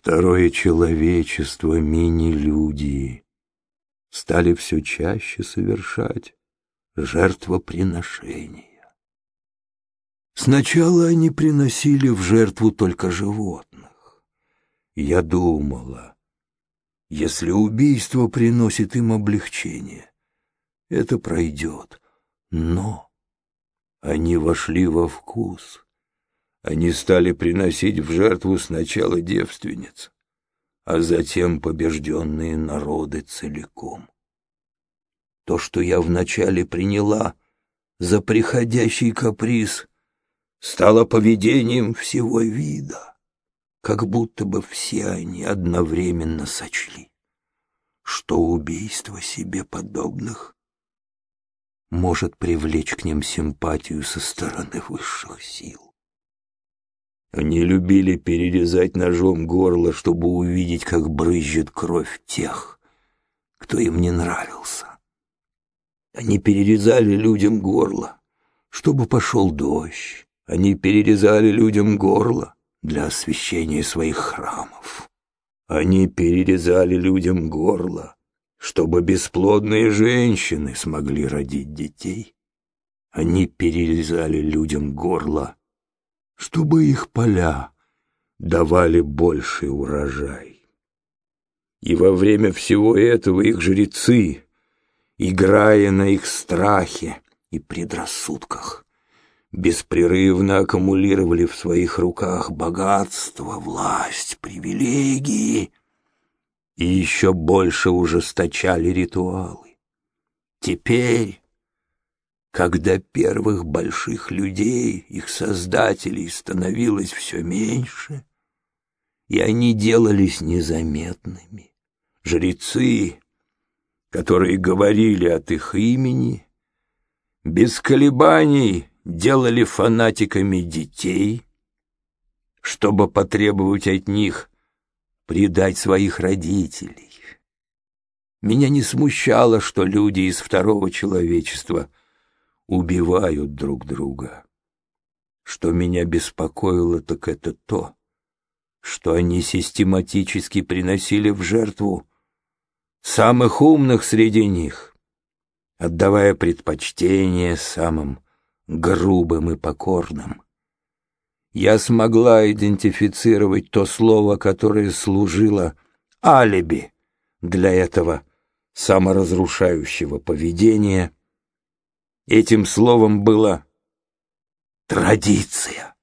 Второе человечество, мини-люди, стали все чаще совершать жертвоприношения. Сначала они приносили в жертву только животных. Я думала, если убийство приносит им облегчение, это пройдет. Но они вошли во вкус. Они стали приносить в жертву сначала девственниц, а затем побежденные народы целиком. То, что я вначале приняла за приходящий каприз, стало поведением всего вида, как будто бы все они одновременно сочли, что убийство себе подобных может привлечь к ним симпатию со стороны высших сил. Они любили перерезать ножом горло, чтобы увидеть, как брызжет кровь тех, кто им не нравился. Они перерезали людям горло, чтобы пошел дождь. Они перерезали людям горло для освящения своих храмов. Они перерезали людям горло, чтобы бесплодные женщины смогли родить детей. Они перерезали людям горло, чтобы их поля давали больший урожай. И во время всего этого их жрецы, играя на их страхе и предрассудках, беспрерывно аккумулировали в своих руках богатство, власть, привилегии и еще больше ужесточали ритуалы. Теперь когда первых больших людей, их создателей, становилось все меньше, и они делались незаметными. Жрецы, которые говорили от их имени, без колебаний делали фанатиками детей, чтобы потребовать от них предать своих родителей. Меня не смущало, что люди из второго человечества — убивают друг друга. Что меня беспокоило, так это то, что они систематически приносили в жертву самых умных среди них, отдавая предпочтение самым грубым и покорным. Я смогла идентифицировать то слово, которое служило алиби для этого саморазрушающего поведения — Этим словом было «традиция».